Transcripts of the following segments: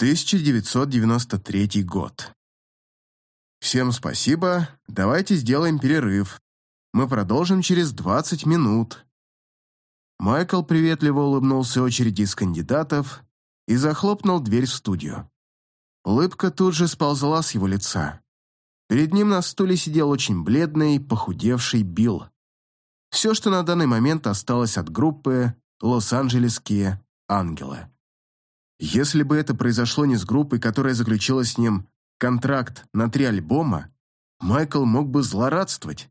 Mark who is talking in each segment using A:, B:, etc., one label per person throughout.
A: 1993 год. Всем спасибо, давайте сделаем перерыв. Мы продолжим через 20 минут. Майкл приветливо улыбнулся очереди из кандидатов и захлопнул дверь в студию. Улыбка тут же сползла с его лица. Перед ним на стуле сидел очень бледный, похудевший Билл. Все, что на данный момент осталось от группы «Лос-Анджелесские ангелы». Если бы это произошло не с группой, которая заключила с ним контракт на три альбома, Майкл мог бы злорадствовать.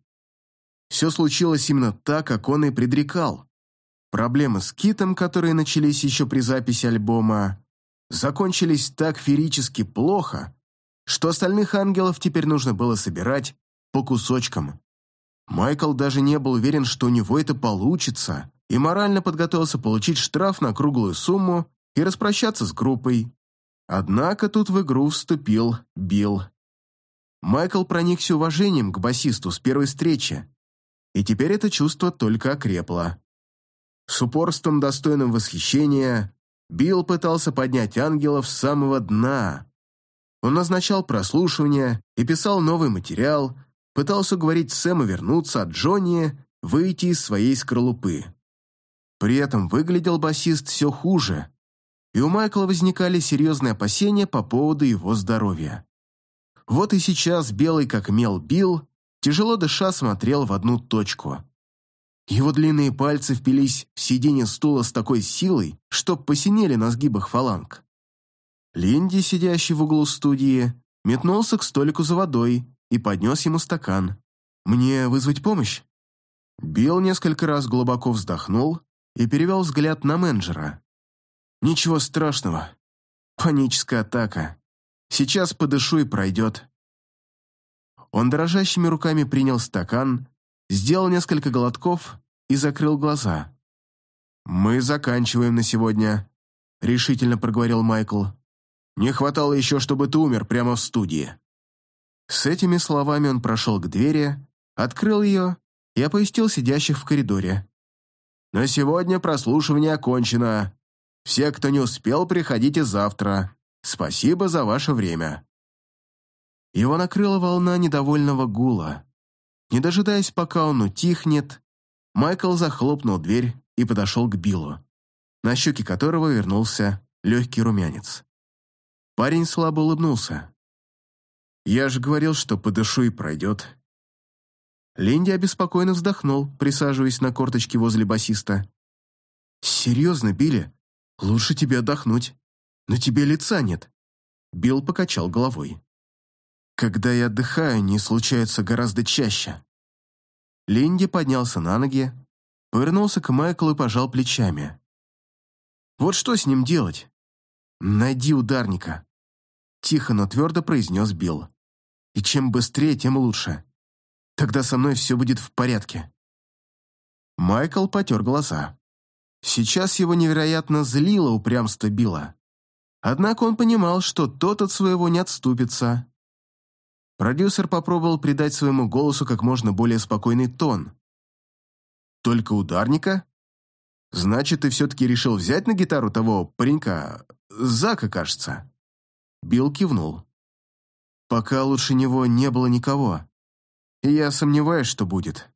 A: Все случилось именно так, как он и предрекал. Проблемы с Китом, которые начались еще при записи альбома, закончились так ферически плохо, что остальных ангелов теперь нужно было собирать по кусочкам. Майкл даже не был уверен, что у него это получится, и морально подготовился получить штраф на круглую сумму и распрощаться с группой. Однако тут в игру вступил Билл. Майкл проникся уважением к басисту с первой встречи, и теперь это чувство только окрепло. С упорством, достойным восхищения, Билл пытался поднять ангелов с самого дна. Он назначал прослушивания и писал новый материал, пытался уговорить Сэма вернуться, от Джонни выйти из своей скорлупы. При этом выглядел басист все хуже, и у Майкла возникали серьезные опасения по поводу его здоровья. Вот и сейчас белый как мел Билл, тяжело дыша, смотрел в одну точку. Его длинные пальцы впились в сиденье стула с такой силой, что посинели на сгибах фаланг. Линди, сидящий в углу студии, метнулся к столику за водой и поднес ему стакан. «Мне вызвать помощь?» Билл несколько раз глубоко вздохнул и перевел взгляд на менеджера. «Ничего страшного. Паническая атака. Сейчас подышу и пройдет». Он дрожащими руками принял стакан, сделал несколько глотков и закрыл глаза. «Мы заканчиваем на сегодня», — решительно проговорил Майкл. «Не хватало еще, чтобы ты умер прямо в студии». С этими словами он прошел к двери, открыл ее и оповестил сидящих в коридоре. «На сегодня прослушивание окончено. Все, кто не успел, приходите завтра. Спасибо за ваше время». Его накрыла волна недовольного гула. Не дожидаясь, пока он утихнет, Майкл захлопнул дверь и подошел к Биллу, на щеке которого вернулся легкий румянец. Парень слабо улыбнулся. «Я же говорил, что подышу и пройдет». Линди обеспокоенно вздохнул, присаживаясь на корточки возле басиста. «Серьезно, Билли, лучше тебе отдохнуть. На тебе лица нет». Билл покачал головой. Когда я отдыхаю, они случаются гораздо чаще. Линди поднялся на ноги, повернулся к Майклу и пожал плечами. Вот что с ним делать? Найди ударника. Тихо, но твердо произнес Билл. И чем быстрее, тем лучше. Тогда со мной все будет в порядке. Майкл потер глаза. Сейчас его невероятно злило упрямство Билла. Однако он понимал, что тот от своего не отступится, Продюсер попробовал придать своему голосу как можно более спокойный тон. «Только ударника? Значит, ты все-таки решил взять на гитару того паренька, Зака, кажется?» Билл кивнул. «Пока лучше него не было никого. Я сомневаюсь, что будет.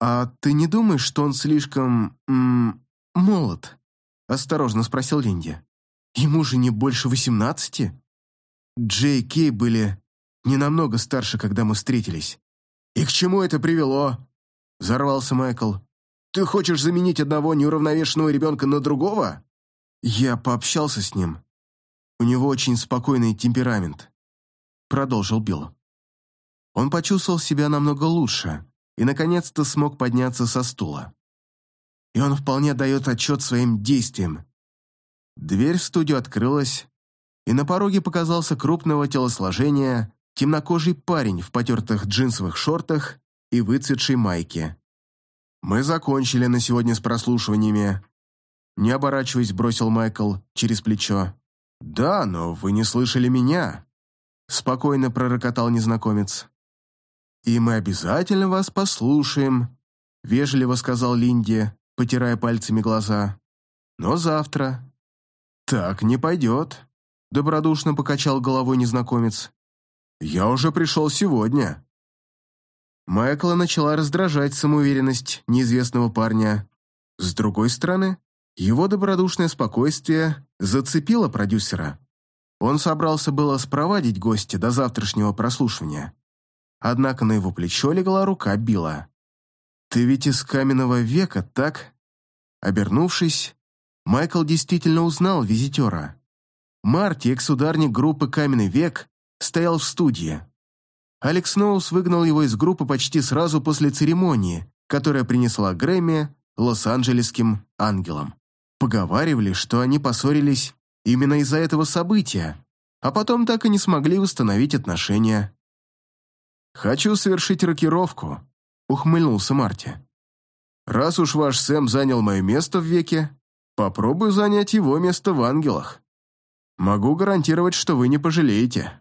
A: А ты не думаешь, что он слишком... молод?» Осторожно спросил Линди. «Ему же не больше восемнадцати?» Джей и Кей были не намного старше, когда мы встретились. «И к чему это привело?» – взорвался Майкл. «Ты хочешь заменить одного неуравновешенного ребенка на другого?» Я пообщался с ним. У него очень спокойный темперамент. Продолжил Билл. Он почувствовал себя намного лучше и, наконец-то, смог подняться со стула. И он вполне дает отчет своим действиям. Дверь в студию открылась, и на пороге показался крупного телосложения темнокожий парень в потертых джинсовых шортах и выцветшей майке. «Мы закончили на сегодня с прослушиваниями», не оборачиваясь, бросил Майкл через плечо. «Да, но вы не слышали меня», — спокойно пророкотал незнакомец. «И мы обязательно вас послушаем», — вежливо сказал Линди, потирая пальцами глаза. «Но завтра». «Так не пойдет», — добродушно покачал головой незнакомец. «Я уже пришел сегодня». Майкла начала раздражать самоуверенность неизвестного парня. С другой стороны, его добродушное спокойствие зацепило продюсера. Он собрался было спровадить гостя до завтрашнего прослушивания. Однако на его плечо легла рука Билла. «Ты ведь из каменного века, так?» Обернувшись, Майкл действительно узнал визитера. Марти, экс-ударник группы «Каменный век», стоял в студии. Алекс Ноус выгнал его из группы почти сразу после церемонии, которая принесла Грэмми лос-анджелесским ангелам. Поговаривали, что они поссорились именно из-за этого события, а потом так и не смогли восстановить отношения. «Хочу совершить рокировку», — ухмыльнулся Марти. «Раз уж ваш Сэм занял мое место в веке, попробую занять его место в ангелах. Могу гарантировать, что вы не пожалеете».